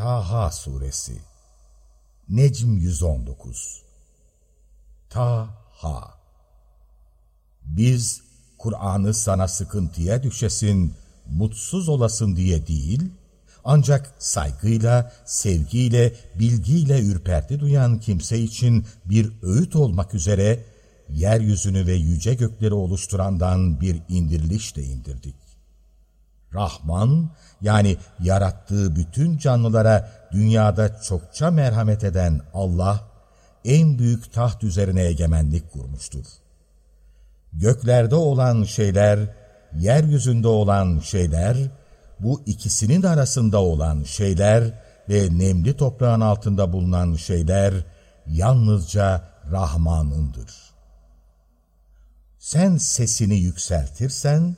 Taha Suresi Necm 119 Taha Biz Kur'an'ı sana sıkıntıya düşesin, mutsuz olasın diye değil, ancak saygıyla, sevgiyle, bilgiyle ürperti duyan kimse için bir öğüt olmak üzere yeryüzünü ve yüce gökleri oluşturandan bir indiriliş de indirdik. Rahman yani yarattığı bütün canlılara dünyada çokça merhamet eden Allah en büyük taht üzerine egemenlik kurmuştur. Göklerde olan şeyler, yeryüzünde olan şeyler, bu ikisinin arasında olan şeyler ve nemli toprağın altında bulunan şeyler yalnızca Rahman'ındır. Sen sesini yükseltirsen,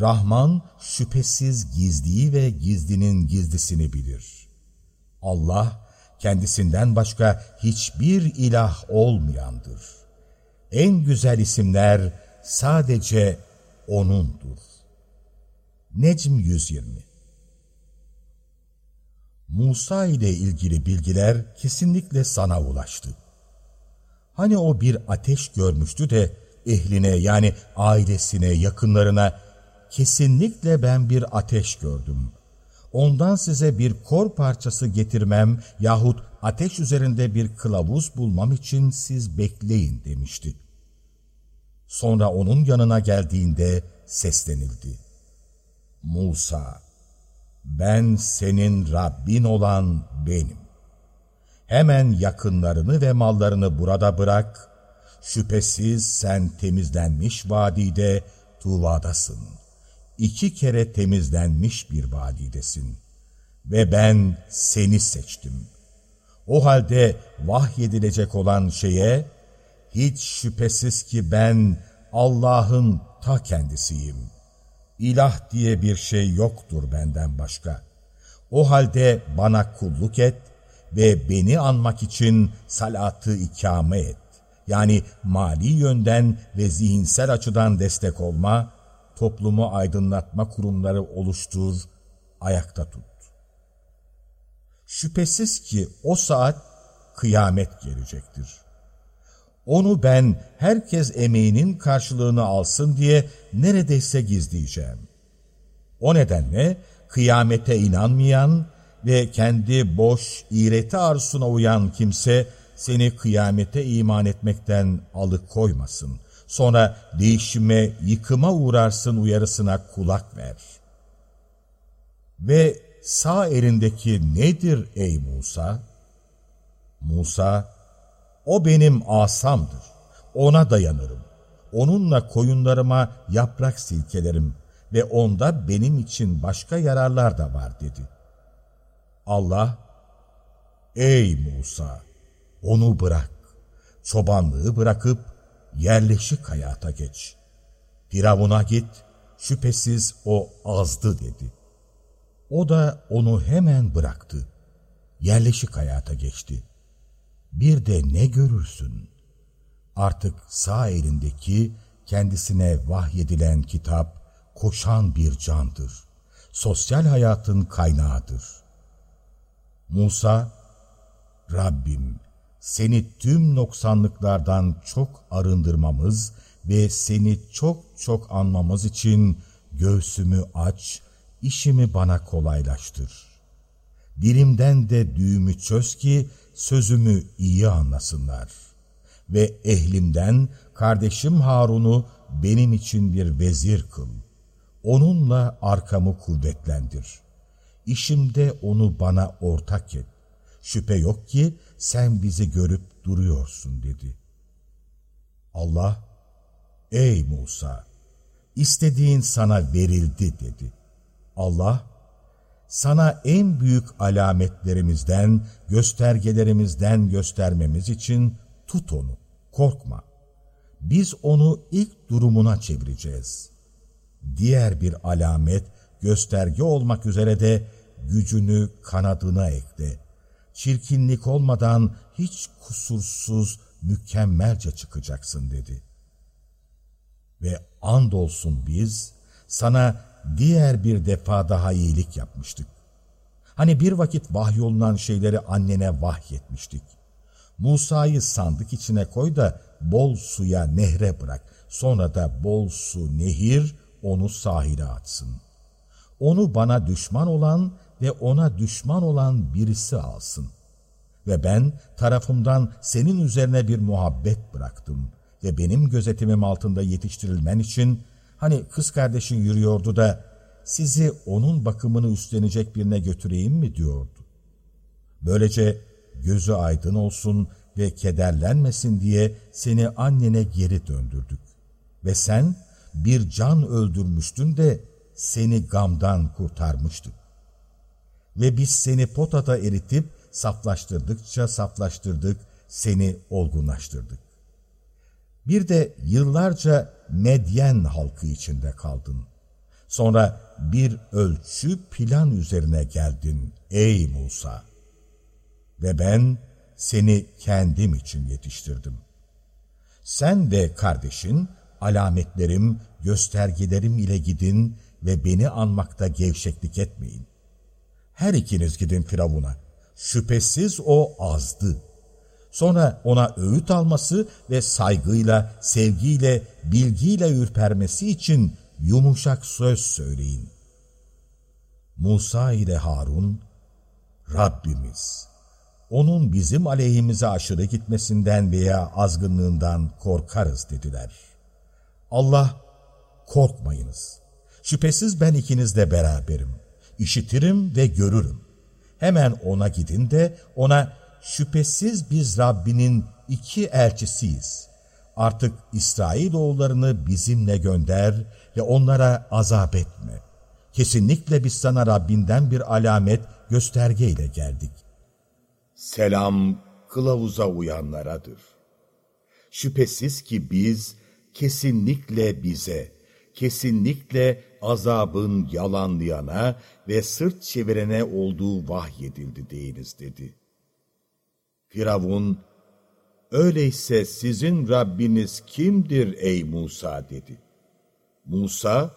Rahman şüphesiz gizliyi ve gizlinin gizlisini bilir. Allah kendisinden başka hiçbir ilah olmayandır. En güzel isimler sadece O'nundur. Necm 120 Musa ile ilgili bilgiler kesinlikle sana ulaştı. Hani o bir ateş görmüştü de ehline yani ailesine, yakınlarına kesinlikle ben bir ateş gördüm. Ondan size bir kor parçası getirmem yahut ateş üzerinde bir kılavuz bulmam için siz bekleyin demişti. Sonra onun yanına geldiğinde seslenildi. Musa, ben senin Rabbin olan benim. Hemen yakınlarını ve mallarını burada bırak, şüphesiz sen temizlenmiş vadide Tuva'dasın.'' İki kere temizlenmiş bir vadidesin. Ve ben seni seçtim. O halde vahyedilecek olan şeye, hiç şüphesiz ki ben Allah'ın ta kendisiyim. İlah diye bir şey yoktur benden başka. O halde bana kulluk et ve beni anmak için salatı ikame et. Yani mali yönden ve zihinsel açıdan destek olma, toplumu aydınlatma kurumları oluştur, ayakta tut. Şüphesiz ki o saat kıyamet gelecektir. Onu ben herkes emeğinin karşılığını alsın diye neredeyse gizleyeceğim. O nedenle kıyamete inanmayan ve kendi boş, iğreti arzusuna uyan kimse seni kıyamete iman etmekten alıkoymasın. Sonra değişime, yıkıma uğrarsın uyarısına kulak ver. Ve sağ elindeki nedir ey Musa? Musa, o benim asamdır. Ona dayanırım. Onunla koyunlarıma yaprak silkelerim ve onda benim için başka yararlar da var dedi. Allah, ey Musa, onu bırak. Çobanlığı bırakıp yerleşik hayata geç. Firavun'a git, şüphesiz o azdı dedi. O da onu hemen bıraktı. Yerleşik hayata geçti. Bir de ne görürsün? Artık sağ elindeki kendisine vahyedilen kitap koşan bir candır. Sosyal hayatın kaynağıdır. Musa, Rabbim seni tüm noksanlıklardan çok arındırmamız ve seni çok çok anmamız için göğsümü aç, işimi bana kolaylaştır. Dilimden de düğümü çöz ki sözümü iyi anlasınlar. Ve ehlimden kardeşim Harun'u benim için bir vezir kıl. Onunla arkamı kuvvetlendir. İşimde onu bana ortak et. Şüphe yok ki sen bizi görüp duruyorsun dedi. Allah, ey Musa, istediğin sana verildi dedi. Allah, sana en büyük alametlerimizden, göstergelerimizden göstermemiz için tut onu, korkma. Biz onu ilk durumuna çevireceğiz. Diğer bir alamet, gösterge olmak üzere de gücünü kanadına ekle çirkinlik olmadan hiç kusursuz, mükemmelce çıkacaksın dedi. Ve andolsun biz sana diğer bir defa daha iyilik yapmıştık. Hani bir vakit vahyolunan şeyleri annene vahyetmiştik. Musa'yı sandık içine koy da bol suya nehre bırak. Sonra da bol su nehir onu sahile atsın. Onu bana düşman olan ve ona düşman olan birisi alsın. Ve ben tarafımdan senin üzerine bir muhabbet bıraktım ve benim gözetimim altında yetiştirilmen için hani kız kardeşin yürüyordu da sizi onun bakımını üstlenecek birine götüreyim mi diyordu. Böylece gözü aydın olsun ve kederlenmesin diye seni annene geri döndürdük. Ve sen bir can öldürmüştün de seni gamdan kurtarmıştık. Ve biz seni potada eritip saflaştırdıkça saflaştırdık, seni olgunlaştırdık. Bir de yıllarca Medyen halkı içinde kaldın. Sonra bir ölçü plan üzerine geldin ey Musa. Ve ben seni kendim için yetiştirdim. Sen ve kardeşin alametlerim, göstergelerim ile gidin ve beni anmakta gevşeklik etmeyin. Her ikiniz gidin Firavun'a. Şüphesiz o azdı. Sonra ona öğüt alması ve saygıyla, sevgiyle, bilgiyle ürpermesi için yumuşak söz söyleyin. Musa ile Harun, Rabbimiz, onun bizim aleyhimize aşırı gitmesinden veya azgınlığından korkarız dediler. Allah, korkmayınız. Şüphesiz ben ikinizle beraberim. İşitirim ve görürüm. Hemen ona gidin de ona şüphesiz biz Rabbinin iki elçisiyiz. Artık İsrailoğullarını bizimle gönder ve onlara azap etme. Kesinlikle biz sana Rabbinden bir alamet, gösterge ile geldik. Selam kılavuza uyanlaradır. Şüphesiz ki biz kesinlikle bize, kesinlikle azabın yalanlayana ve sırt çevirene olduğu vahyedildi deyiniz dedi. Firavun, öyleyse sizin Rabbiniz kimdir ey Musa dedi. Musa,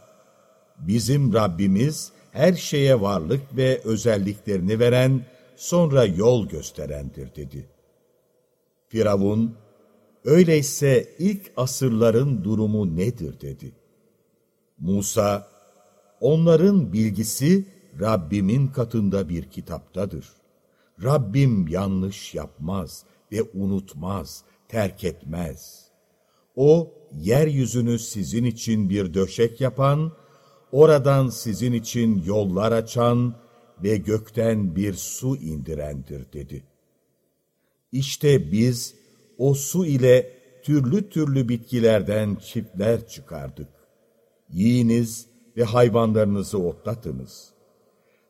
bizim Rabbimiz her şeye varlık ve özelliklerini veren, sonra yol gösterendir dedi. Firavun, öyleyse ilk asırların durumu nedir dedi. Musa, onların bilgisi Rabbimin katında bir kitaptadır. Rabbim yanlış yapmaz ve unutmaz, terk etmez. O, yeryüzünü sizin için bir döşek yapan, oradan sizin için yollar açan ve gökten bir su indirendir dedi. İşte biz o su ile türlü türlü bitkilerden çiftler çıkardık. Yiyiniz ve hayvanlarınızı otlatınız.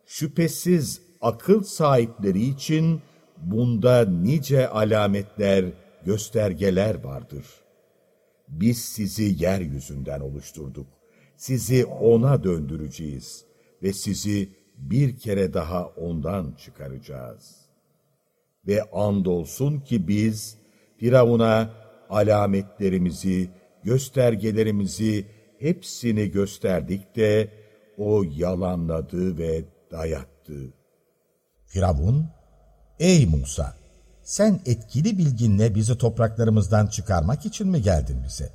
Şüphesiz akıl sahipleri için bunda nice alametler, göstergeler vardır. Biz sizi yeryüzünden oluşturduk. Sizi ona döndüreceğiz ve sizi bir kere daha ondan çıkaracağız. Ve andolsun ki biz Firavun'a alametlerimizi, göstergelerimizi hepsini gösterdik de o yalanladı ve dayattı. Firavun, ey Musa, sen etkili bilginle bizi topraklarımızdan çıkarmak için mi geldin bize?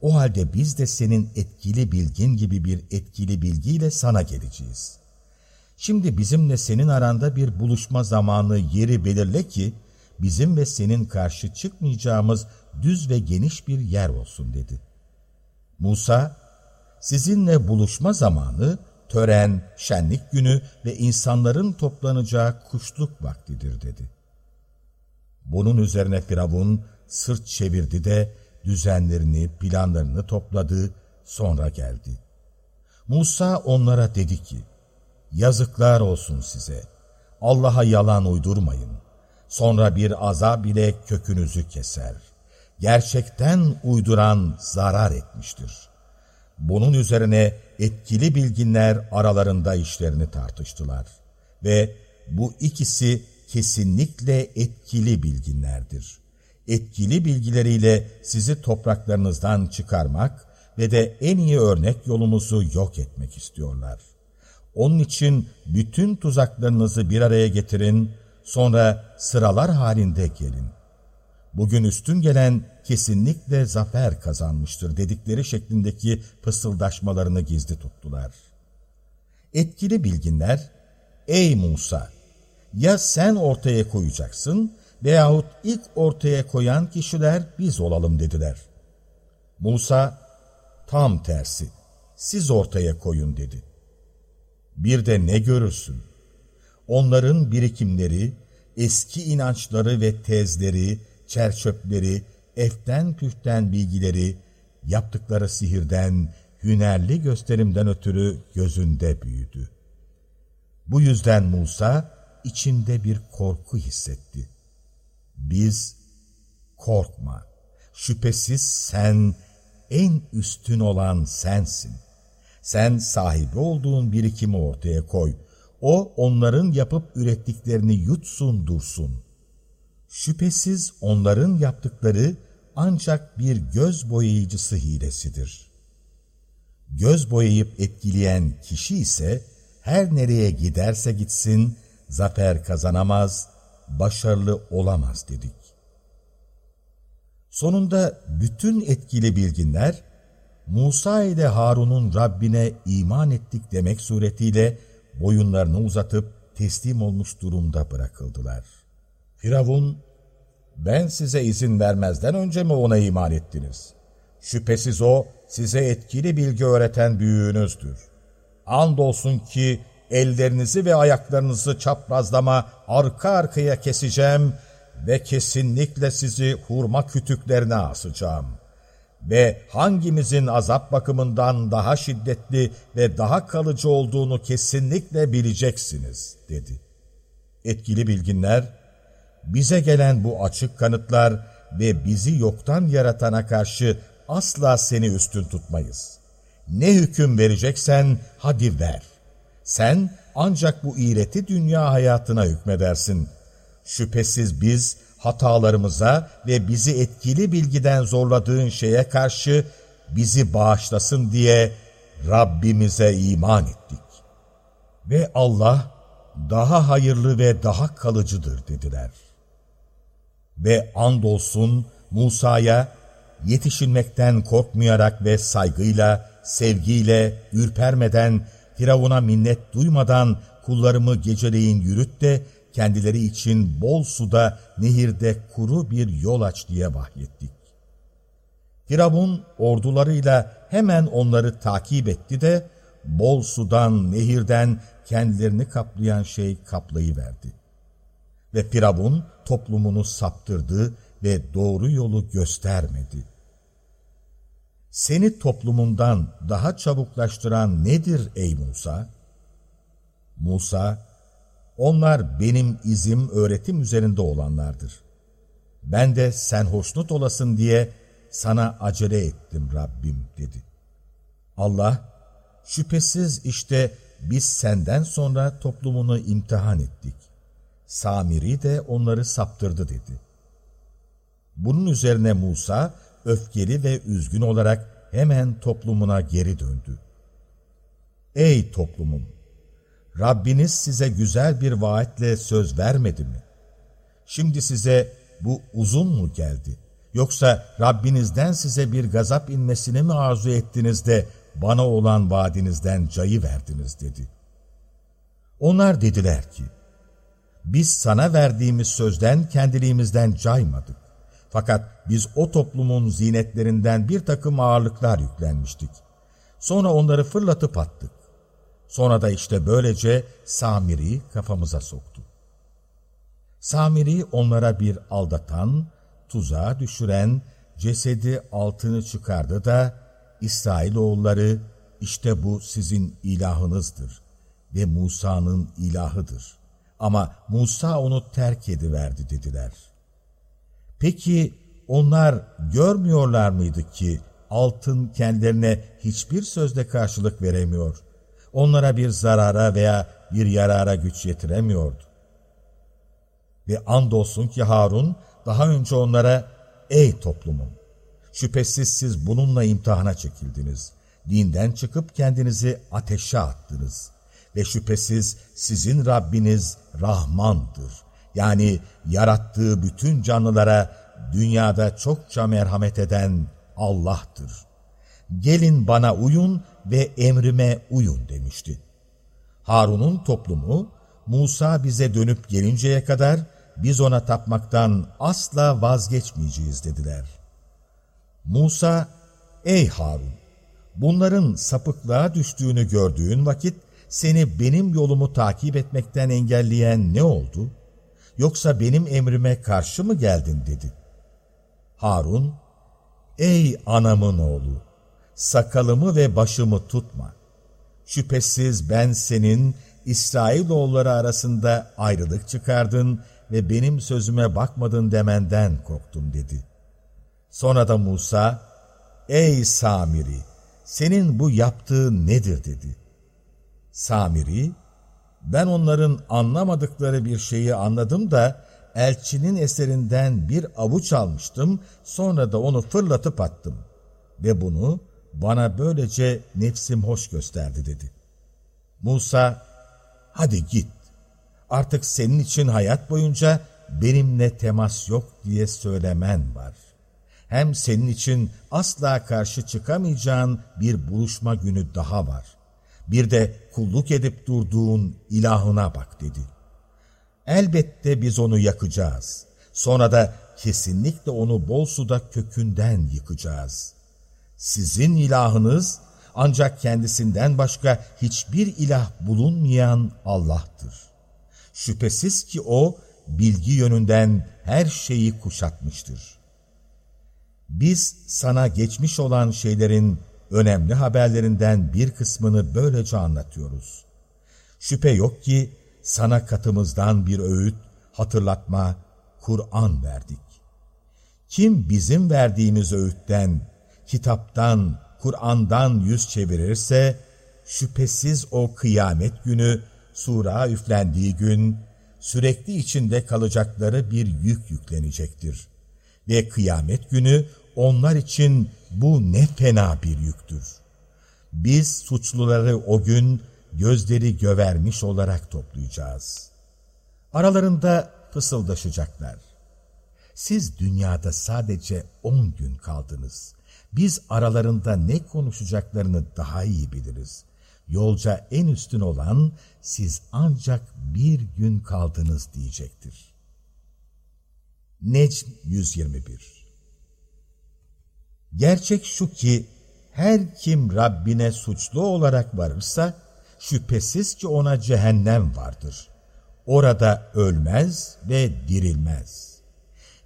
O halde biz de senin etkili bilgin gibi bir etkili bilgiyle sana geleceğiz. Şimdi bizimle senin aranda bir buluşma zamanı yeri belirle ki, bizim ve senin karşı çıkmayacağımız düz ve geniş bir yer olsun dedi. Musa, sizinle buluşma zamanı tören, şenlik günü ve insanların toplanacağı kuşluk vaktidir dedi. Bunun üzerine Firavun sırt çevirdi de düzenlerini, planlarını topladı, sonra geldi. Musa onlara dedi ki, yazıklar olsun size, Allah'a yalan uydurmayın. Sonra bir azab ile kökünüzü keser. Gerçekten uyduran zarar etmiştir. Bunun üzerine etkili bilginler aralarında işlerini tartıştılar. Ve bu ikisi kesinlikle etkili bilginlerdir. Etkili bilgileriyle sizi topraklarınızdan çıkarmak ve de en iyi örnek yolumuzu yok etmek istiyorlar. Onun için bütün tuzaklarınızı bir araya getirin, sonra sıralar halinde gelin. Bugün üstün gelen kesinlikle zafer kazanmıştır dedikleri şeklindeki fısıldaşmalarını gizli tuttular. Etkili bilginler, ey Musa, ya sen ortaya koyacaksın veyahut ilk ortaya koyan kişiler biz olalım dediler. Musa, tam tersi, siz ortaya koyun dedi. Bir de ne görürsün? Onların birikimleri, eski inançları ve tezleri, çerçöpleri, eften püften bilgileri, yaptıkları sihirden, hünerli gösterimden ötürü gözünde büyüdü. Bu yüzden Musa içinde bir korku hissetti. Biz, korkma, şüphesiz sen en üstün olan sensin. Sen sahibi olduğun birikimi ortaya koy. O onların yapıp ürettiklerini yutsun dursun. Şüphesiz onların yaptıkları ancak bir göz boyayıcısı hilesidir. Göz boyayıp etkileyen kişi ise her nereye giderse gitsin zafer kazanamaz, başarılı olamaz dedik. Sonunda bütün etkili bilginler Musa ile Harun'un Rabbine iman ettik demek suretiyle boyunlarını uzatıp teslim olmuş durumda bırakıldılar. Firavun, ben size izin vermezden önce mi ona iman ettiniz? Şüphesiz o size etkili bilgi öğreten büyüğünüzdür. Andolsun ki ellerinizi ve ayaklarınızı çaprazlama arka arkaya keseceğim ve kesinlikle sizi hurma kütüklerine asacağım. Ve hangimizin azap bakımından daha şiddetli ve daha kalıcı olduğunu kesinlikle bileceksiniz, dedi. Etkili bilginler, bize gelen bu açık kanıtlar ve bizi yoktan yaratana karşı asla seni üstün tutmayız. Ne hüküm vereceksen hadi ver. Sen ancak bu iğreti dünya hayatına hükmedersin. Şüphesiz biz hatalarımıza ve bizi etkili bilgiden zorladığın şeye karşı bizi bağışlasın diye Rabbimize iman ettik. Ve Allah daha hayırlı ve daha kalıcıdır dediler. Ve andolsun Musa'ya yetişilmekten korkmayarak ve saygıyla, sevgiyle, ürpermeden, Firavun'a minnet duymadan kullarımı geceleyin yürüt de kendileri için bol suda nehirde kuru bir yol aç diye vahyettik. Firavun ordularıyla hemen onları takip etti de bol sudan, nehirden kendilerini kaplayan şey kaplayıverdi. Ve Firavun toplumunu saptırdı ve doğru yolu göstermedi. Seni toplumundan daha çabuklaştıran nedir ey Musa? Musa, onlar benim izim, öğretim üzerinde olanlardır. Ben de sen hoşnut olasın diye sana acele ettim Rabbim dedi. Allah, şüphesiz işte biz senden sonra toplumunu imtihan ettik. Samiri de onları saptırdı dedi. Bunun üzerine Musa öfkeli ve üzgün olarak hemen toplumuna geri döndü. Ey toplumum! Rabbiniz size güzel bir vaatle söz vermedi mi? Şimdi size bu uzun mu geldi? Yoksa Rabbinizden size bir gazap inmesini mi arzu ettiniz de bana olan vaadinizden cayı verdiniz dedi. Onlar dediler ki, biz sana verdiğimiz sözden kendiliğimizden caymadık. Fakat biz o toplumun zinetlerinden bir takım ağırlıklar yüklenmiştik. Sonra onları fırlatıp attık. Sonra da işte böylece Samiri kafamıza soktu. Samiri onlara bir aldatan, tuzağa düşüren, cesedi altını çıkardı da İsrailoğulları işte bu sizin ilahınızdır ve Musa'nın ilahıdır. Ama Musa onu terk ediverdi dediler. Peki onlar görmüyorlar mıydı ki altın kendilerine hiçbir sözle karşılık veremiyor, onlara bir zarara veya bir yarara güç yetiremiyordu. Ve andolsun ki Harun daha önce onlara, ey toplumum, şüphesiz siz bununla imtihana çekildiniz, dinden çıkıp kendinizi ateşe attınız Ve şüphesiz sizin Rabbiniz Rahmandır. Yani yarattığı bütün canlılara dünyada çokça merhamet eden Allah'tır. Gelin bana uyun ve emrime uyun demişti. Harun'un toplumu Musa bize dönüp gelinceye kadar biz ona tapmaktan asla vazgeçmeyeceğiz dediler. Musa, ey Harun, bunların sapıklığa düştüğünü gördüğün vakit seni benim yolumu takip etmekten engelleyen ne oldu? Yoksa benim emrime karşı mı geldin dedi. Harun, ey anamın oğlu, sakalımı ve başımı tutma. Şüphesiz ben senin İsrailoğulları arasında ayrılık çıkardın ve benim sözüme bakmadın demenden korktum dedi. Sonra da Musa, ey Samiri, senin bu yaptığın nedir dedi. Samiri, ben onların anlamadıkları bir şeyi anladım da elçinin eserinden bir avuç almıştım, sonra da onu fırlatıp attım. Ve bunu bana böylece nefsim hoş gösterdi dedi. Musa, hadi git. Artık senin için hayat boyunca benimle temas yok diye söylemen var. Hem senin için asla karşı çıkamayacağın bir buluşma günü daha var. Bir de kulluk edip durduğun ilahına bak dedi. Elbette biz onu yakacağız. Sonra da kesinlikle onu bol suda kökünden yıkacağız. Sizin ilahınız ancak kendisinden başka hiçbir ilah bulunmayan Allah'tır. Şüphesiz ki O bilgi yönünden her şeyi kuşatmıştır. Biz sana geçmiş olan şeylerin önemli haberlerinden bir kısmını böylece anlatıyoruz. Şüphe yok ki sana katımızdan bir öğüt, hatırlatma, Kur'an verdik. Kim bizim verdiğimiz öğütten, kitaptan, Kur'an'dan yüz çevirirse, şüphesiz o kıyamet günü, sura üflendiği gün, sürekli içinde kalacakları bir yük yüklenecektir. Ve kıyamet günü onlar için bu ne fena bir yüktür. Biz suçluları o gün gözleri gövermiş olarak toplayacağız. Aralarında fısıldaşacaklar. Siz dünyada sadece on gün kaldınız. Biz aralarında ne konuşacaklarını daha iyi biliriz. Yolca en üstün olan siz ancak bir gün kaldınız diyecektir. Necm 121 Gerçek şu ki her kim Rabbine suçlu olarak varırsa şüphesiz ki ona cehennem vardır. Orada ölmez ve dirilmez.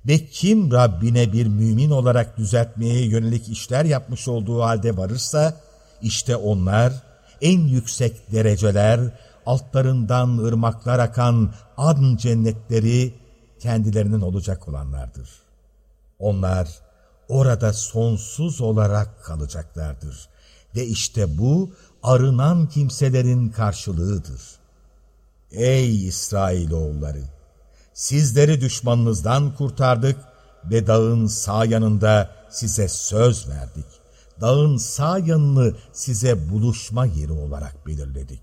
Ve kim Rabbine bir mümin olarak düzeltmeye yönelik işler yapmış olduğu halde varırsa, işte onlar en yüksek dereceler, altlarından ırmaklar akan adn cennetleri kendilerinin olacak olanlardır. Onlar orada sonsuz olarak kalacaklardır. Ve işte bu arınan kimselerin karşılığıdır. Ey İsrailoğulları! Sizleri düşmanınızdan kurtardık ve dağın sağ yanında size söz verdik. Dağın sağ yanını size buluşma yeri olarak belirledik.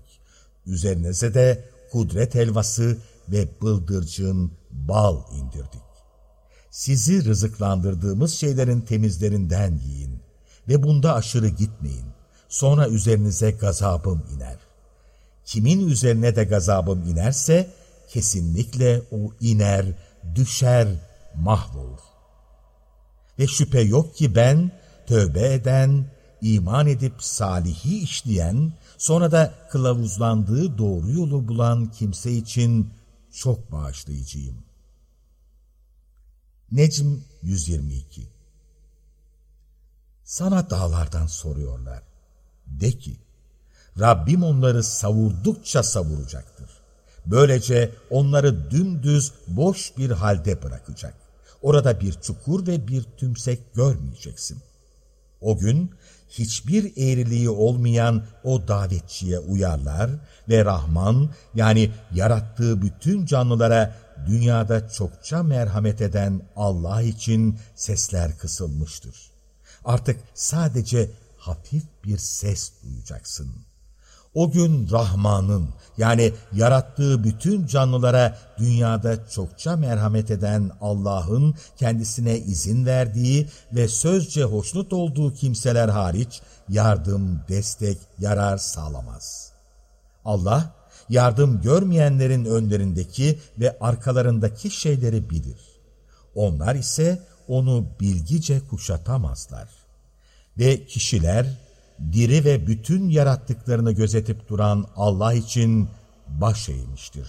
Üzerinize de kudret helvası ve bıldırcın bal indirdik. Sizi rızıklandırdığımız şeylerin temizlerinden yiyin ve bunda aşırı gitmeyin. Sonra üzerinize gazabım iner. Kimin üzerine de gazabım inerse kesinlikle o iner, düşer, mahvolur. Ve şüphe yok ki ben tövbe eden, iman edip salihi işleyen, sonra da kılavuzlandığı doğru yolu bulan kimse için çok bağışlayıcıyım. Necm 122 Sana dağlardan soruyorlar. De ki, Rabbim onları savurdukça savuracaktır. Böylece onları dümdüz boş bir halde bırakacak. Orada bir çukur ve bir tümsek görmeyeceksin. O gün hiçbir eğriliği olmayan o davetçiye uyarlar ve Rahman yani yarattığı bütün canlılara dünyada çokça merhamet eden Allah için sesler kısılmıştır. Artık sadece hafif bir ses duyacaksın. O gün Rahman'ın yani yarattığı bütün canlılara dünyada çokça merhamet eden Allah'ın kendisine izin verdiği ve sözce hoşnut olduğu kimseler hariç yardım, destek, yarar sağlamaz. Allah yardım görmeyenlerin önlerindeki ve arkalarındaki şeyleri bilir. Onlar ise onu bilgice kuşatamazlar. Ve kişiler diri ve bütün yarattıklarını gözetip duran Allah için baş eğmiştir.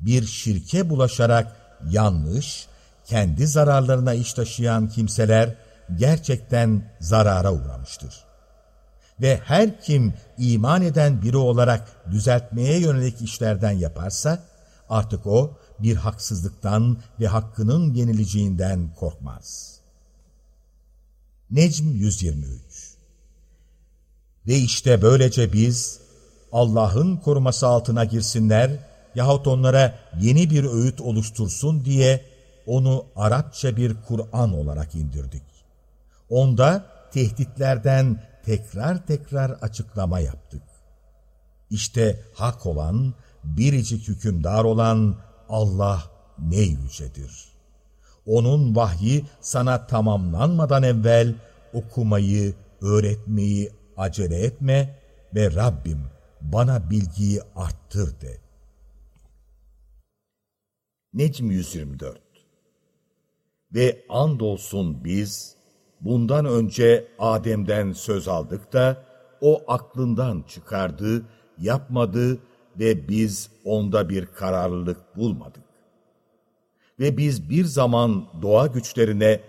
Bir şirke bulaşarak yanlış, kendi zararlarına iş taşıyan kimseler gerçekten zarara uğramıştır. Ve her kim iman eden biri olarak düzeltmeye yönelik işlerden yaparsa, artık o bir haksızlıktan ve hakkının yenileceğinden korkmaz. Necm 123 Ve işte böylece biz Allah'ın koruması altına girsinler yahut onlara yeni bir öğüt oluştursun diye onu Arapça bir Kur'an olarak indirdik. Onda tehditlerden tekrar tekrar açıklama yaptık. İşte hak olan, biricik hükümdar olan Allah ne yücedir. Onun vahyi sana tamamlanmadan evvel okumayı, öğretmeyi acele etme ve Rabbim bana bilgiyi arttır de. Necm 124 Ve andolsun biz bundan önce Adem'den söz aldık da o aklından çıkardı, yapmadı ve biz onda bir kararlılık bulmadık. Ve biz bir zaman doğa güçlerine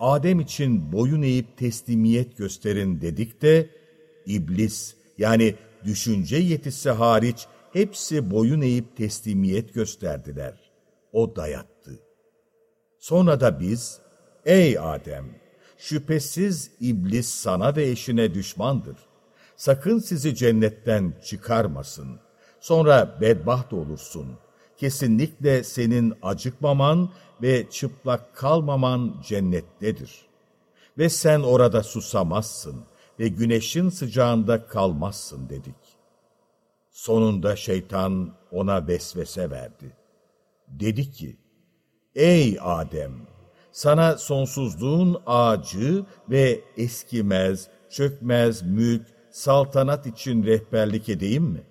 Adem için boyun eğip teslimiyet gösterin dedik de iblis yani düşünce yetisi hariç hepsi boyun eğip teslimiyet gösterdiler. O dayattı. Sonra da biz, ey Adem, şüphesiz iblis sana ve eşine düşmandır. Sakın sizi cennetten çıkarmasın. Sonra bedbaht olursun. Kesinlikle senin acıkmaman ve çıplak kalmaman cennettedir. Ve sen orada susamazsın ve güneşin sıcağında kalmazsın dedik. Sonunda şeytan ona vesvese verdi. Dedi ki, Ey Adem! Sana sonsuzluğun ağacı ve eskimez, çökmez mülk, saltanat için rehberlik edeyim mi?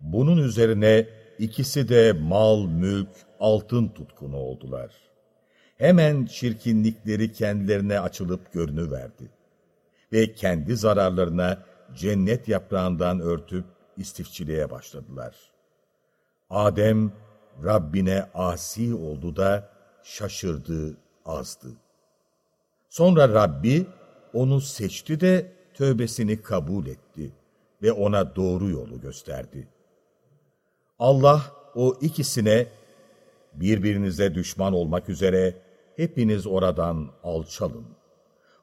Bunun üzerine ikisi de mal, mülk, altın tutkunu oldular. Hemen çirkinlikleri kendilerine açılıp görünüverdi. Ve kendi zararlarına cennet yaprağından örtüp istifçiliğe başladılar. Adem, Rabbine asi oldu da şaşırdı, azdı. Sonra Rabbi onu seçti de tövbesini kabul etti ve ona doğru yolu gösterdi. Allah o ikisine birbirinize düşman olmak üzere hepiniz oradan alçalın.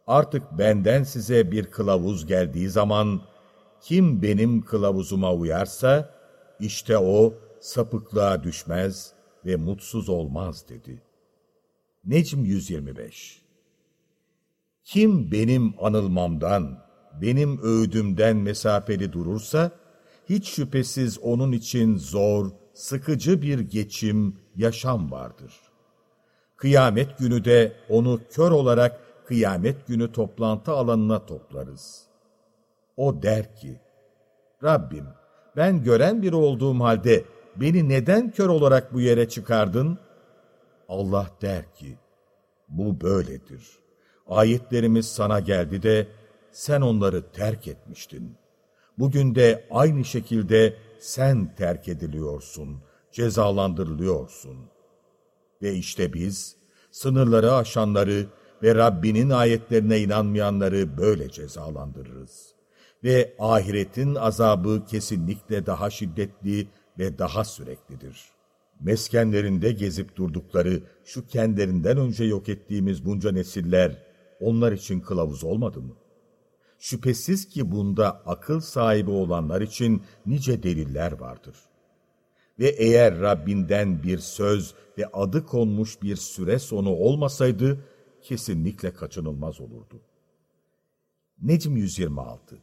Artık benden size bir kılavuz geldiği zaman kim benim kılavuzuma uyarsa işte o sapıklığa düşmez ve mutsuz olmaz dedi. Necm 125 Kim benim anılmamdan, benim öğüdümden mesafeli durursa, hiç şüphesiz onun için zor, sıkıcı bir geçim, yaşam vardır. Kıyamet günü de onu kör olarak kıyamet günü toplantı alanına toplarız. O der ki, Rabbim ben gören biri olduğum halde beni neden kör olarak bu yere çıkardın? Allah der ki, bu böyledir. Ayetlerimiz sana geldi de sen onları terk etmiştin. Bugün de aynı şekilde sen terk ediliyorsun, cezalandırılıyorsun. Ve işte biz sınırları aşanları ve Rabbinin ayetlerine inanmayanları böyle cezalandırırız. Ve ahiretin azabı kesinlikle daha şiddetli ve daha süreklidir. Meskenlerinde gezip durdukları şu kendilerinden önce yok ettiğimiz bunca nesiller onlar için kılavuz olmadı mı? Şüphesiz ki bunda akıl sahibi olanlar için nice deliller vardır. Ve eğer Rabbinden bir söz ve adı konmuş bir süre sonu olmasaydı, kesinlikle kaçınılmaz olurdu. Necm 126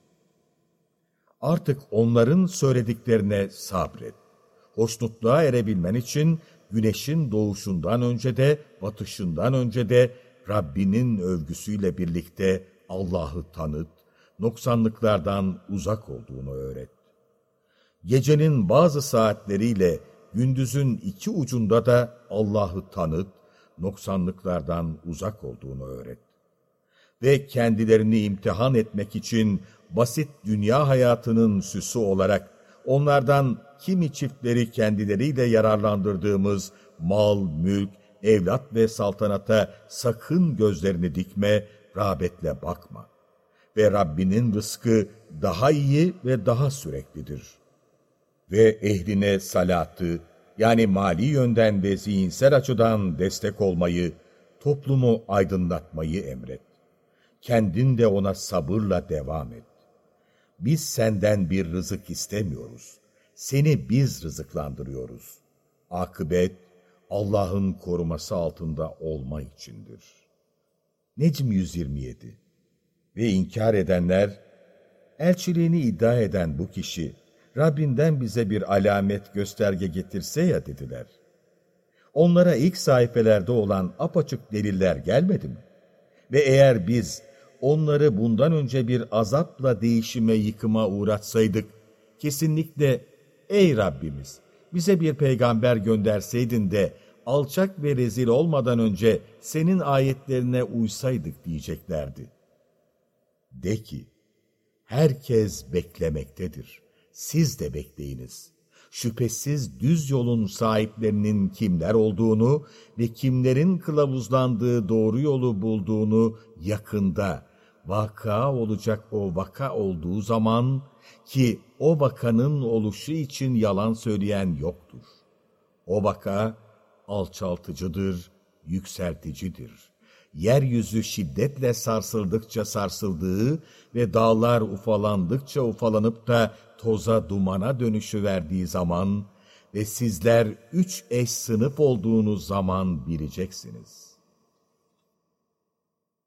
Artık onların söylediklerine sabret. Hoşnutluğa erebilmen için güneşin doğuşundan önce de batışından önce de Rabbinin övgüsüyle birlikte Allah'ı tanıt, noksanlıklardan uzak olduğunu öğret. Gecenin bazı saatleriyle gündüzün iki ucunda da Allah'ı tanıt, noksanlıklardan uzak olduğunu öğret. Ve kendilerini imtihan etmek için basit dünya hayatının süsü olarak onlardan kimi çiftleri kendileriyle yararlandırdığımız mal, mülk, evlat ve saltanata sakın gözlerini dikme, rağbetle bakma. Ve Rabbinin rızkı daha iyi ve daha süreklidir. Ve ehline salatı, yani mali yönden ve zihinsel açıdan destek olmayı, toplumu aydınlatmayı emret. Kendin de ona sabırla devam et. Biz senden bir rızık istemiyoruz. Seni biz rızıklandırıyoruz. Akıbet, Allah'ın koruması altında olma içindir. Necm 127 Ve inkar edenler, elçiliğini iddia eden bu kişi, Rabbinden bize bir alamet gösterge getirse ya dediler. Onlara ilk sayfelerde olan apaçık deliller gelmedi mi? Ve eğer biz onları bundan önce bir azapla değişime yıkıma uğratsaydık, kesinlikle ey Rabbimiz bize bir peygamber gönderseydin de alçak ve rezil olmadan önce senin ayetlerine uysaydık diyeceklerdi. De ki, herkes beklemektedir. Siz de bekleyiniz. Şüphesiz düz yolun sahiplerinin kimler olduğunu ve kimlerin kılavuzlandığı doğru yolu bulduğunu yakında, vaka olacak o vaka olduğu zaman ki o vakanın oluşu için yalan söyleyen yoktur. O vaka alçaltıcıdır, yükselticidir. Yeryüzü şiddetle sarsıldıkça sarsıldığı ve dağlar ufalandıkça ufalanıp da toza dumana dönüşü verdiği zaman ve sizler üç eş sınıf olduğunuz zaman bileceksiniz.